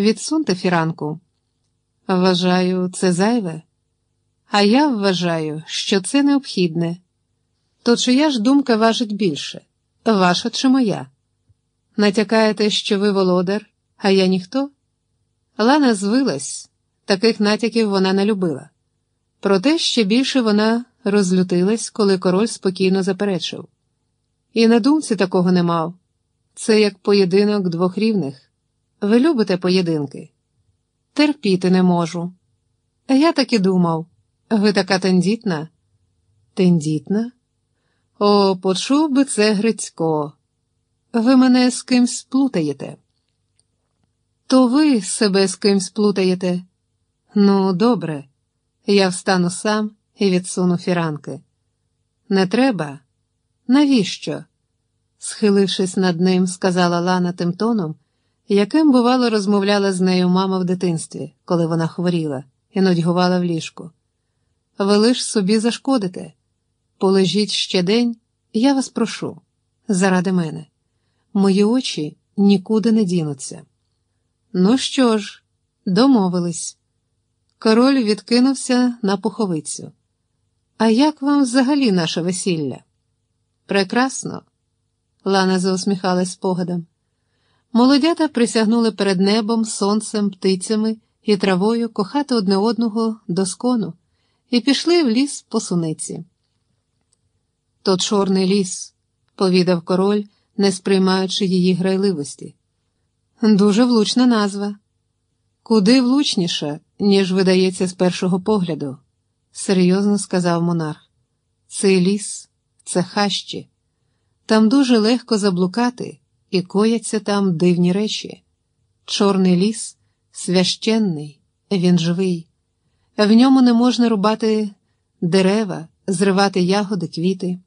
відсуньте фіранку. Вважаю, це зайве, а я вважаю, що це необхідне. То чия ж думка важить більше, ваша чи моя? Натякаєте, що ви володар, а я ніхто? Лана звилась, таких натяків вона не любила. Проте ще більше вона розлютилась, коли король спокійно заперечив. І на думці такого не мав. Це як поєдинок двох рівних. Ви любите поєдинки? Терпіти не можу. Я так і думав. Ви така тендітна? Тендітна? О, почув би це Грицько. Ви мене з кимсь плутаєте. То ви себе з кимсь плутаєте? Ну, добре, я встану сам і відсуну фіранки. Не треба? Навіщо? схилившись над ним, сказала Лана тим тоном, яким, бувало, розмовляла з нею мама в дитинстві, коли вона хворіла і нудьгувала в ліжку. Ви лиш собі зашкодите. Полежіть ще день, я вас прошу, заради мене. Мої очі нікуди не дінуться. Ну що ж, домовились. Король відкинувся на пуховицю. А як вам взагалі наше весілля? Прекрасно. Лана заусміхалась спогадом. Молодята присягнули перед небом, сонцем, птицями і травою кохати одне одного до скону і пішли в ліс по суниці. То чорний ліс, повідав король, не сприймаючи її грайливості. Дуже влучна назва. Куди влучніша, ніж видається з першого погляду, серйозно сказав монарх. Цей ліс, це хащі. Там дуже легко заблукати, і кояться там дивні речі. Чорний ліс священний, він живий. В ньому не можна рубати дерева, зривати ягоди, квіти.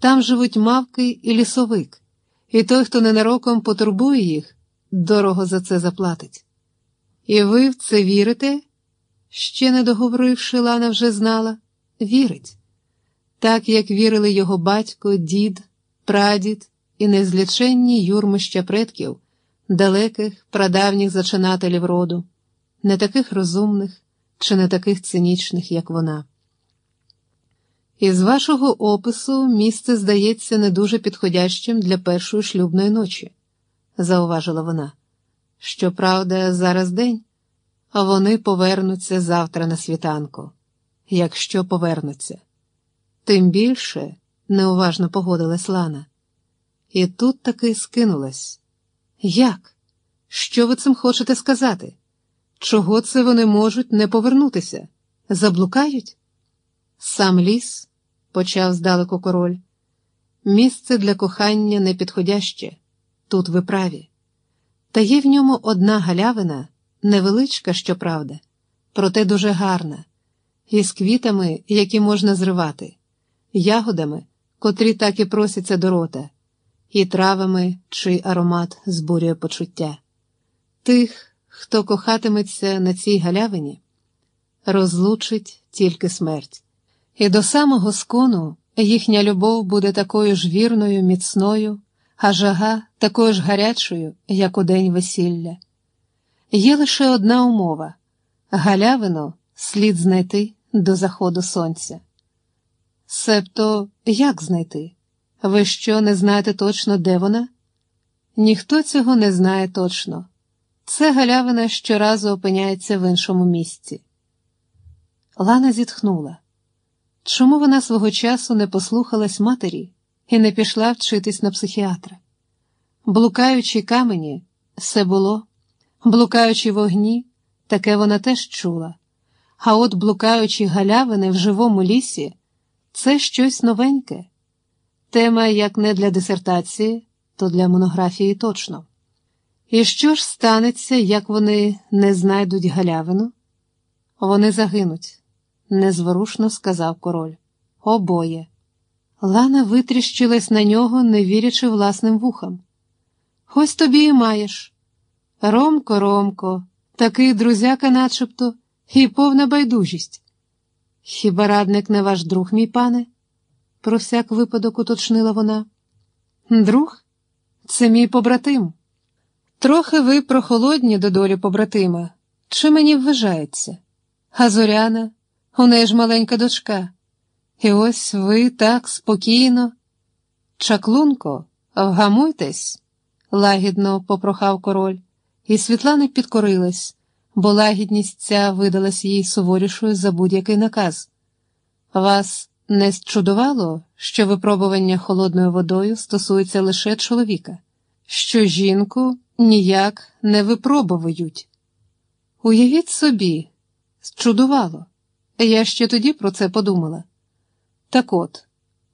Там живуть мавки і лісовик, і той, хто ненароком потурбує їх, дорого за це заплатить. І ви в це вірите? Ще не договоривши, Лана вже знала, вірить, так як вірили його батько, дід, прадід і незліченні юрмища предків, далеких, прадавніх зачинателів роду, не таких розумних чи не таких цинічних, як вона. Із вашого опису місце здається не дуже підходящим для першої шлюбної ночі, зауважила вона. Щоправда, зараз день, а вони повернуться завтра на світанку, якщо повернуться. Тим більше, неуважно погодилась Лана. І тут таки скинулась. Як? Що ви цим хочете сказати? Чого це вони можуть не повернутися? Заблукають? Сам ліс, почав здалеку король, місце для кохання непідходяще, тут ви праві. Та є в ньому одна галявина, невеличка, щоправда, проте дуже гарна, із квітами, які можна зривати, ягодами, котрі так і просяться до рота, і травами, чий аромат збурює почуття. Тих, хто кохатиметься на цій галявині, розлучить тільки смерть. І до самого скону їхня любов буде такою ж вірною, міцною, а жага такою ж гарячою, як у день весілля. Є лише одна умова галявину слід знайти до заходу сонця. Себто, як знайти? Ви що не знаєте точно, де вона? Ніхто цього не знає точно. Це галявина щоразу опиняється в іншому місці. Лана зітхнула. Чому вона свого часу не послухалась матері і не пішла вчитись на психіатра? Блукаючи камені, все було, блукаючи вогні, таке вона теж чула, а от блукаючи галявини в живому лісі, це щось новеньке. Тема як не для дисертації, то для монографії точно. І що ж станеться, як вони не знайдуть галявину? Вони загинуть незворушно сказав король. Обоє. Лана витріщилась на нього, не вірячи власним вухам. Ось тобі і маєш. Ромко, Ромко, такий друзяка, начебто, і повна байдужість. Хіба радник не ваш друг, мій пане? Про всяк випадок уточнила вона. Друг, це мій побратим. Трохи ви прохолодні до долі побратима. Чи мені вважається? А Зоряна, у неї ж маленька дочка. І ось ви так спокійно. Чаклунко, вгамуйтесь, лагідно попрохав король, і Світлана підкорилась, бо лагідність ця видалась їй суворішою за будь-який наказ. Вас не зчудувало, що випробування холодною водою стосується лише чоловіка, що жінку ніяк не випробовують. Уявіть собі, зчудувало, я ще тоді про це подумала. Так от,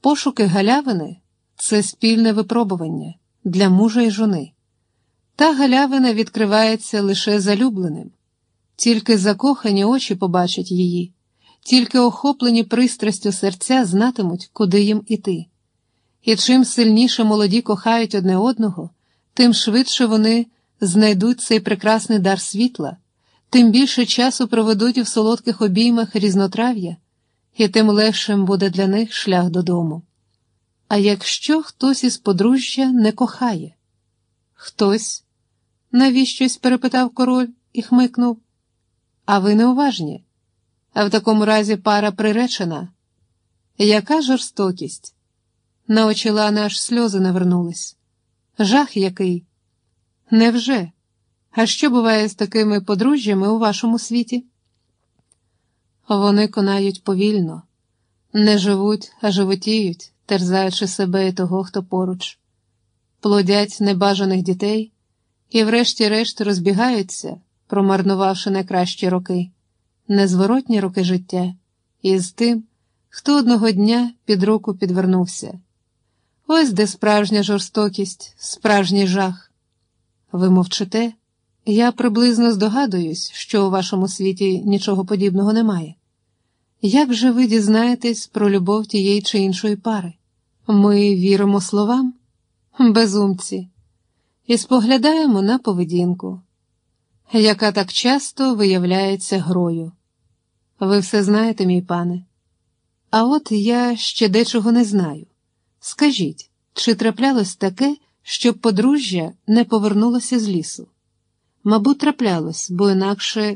пошуки галявини це спільне випробування для мужа і жони. Та галявина відкривається лише залюбленим, тільки закохані очі побачать її, тільки охоплені пристрастю серця знатимуть, куди їм іти. І чим сильніше молоді кохають одне одного, тим швидше вони знайдуть цей прекрасний дар світла, тим більше часу проведуть в солодких обіймах різнотрав'я, і тим легшим буде для них шлях додому. А якщо хтось із подружжя не кохає? Хтось? Навіщось перепитав король і хмикнув. А ви неуважні. А в такому разі пара приречена. Яка жорстокість? На очі Лани аж сльози навернулись. Жах який? Невже? А що буває з такими подружжями у вашому світі? Вони конають повільно, не живуть, а животіють, терзаючи себе і того, хто поруч, плодять небажаних дітей і, врешті-решт, розбігаються, промарнувавши найкращі роки, незворотні роки життя, із тим, хто одного дня під руку підвернувся. Ось де справжня жорстокість, справжній жах. Ви мовчите? Я приблизно здогадуюсь, що у вашому світі нічого подібного немає. Як же ви дізнаєтесь про любов тієї чи іншої пари? Ми віримо словам, безумці, і споглядаємо на поведінку, яка так часто виявляється грою. Ви все знаєте, мій пане. А от я ще дечого не знаю. Скажіть, чи траплялось таке, щоб подружжя не повернулося з лісу? Мабуть, траплялось, бо інакше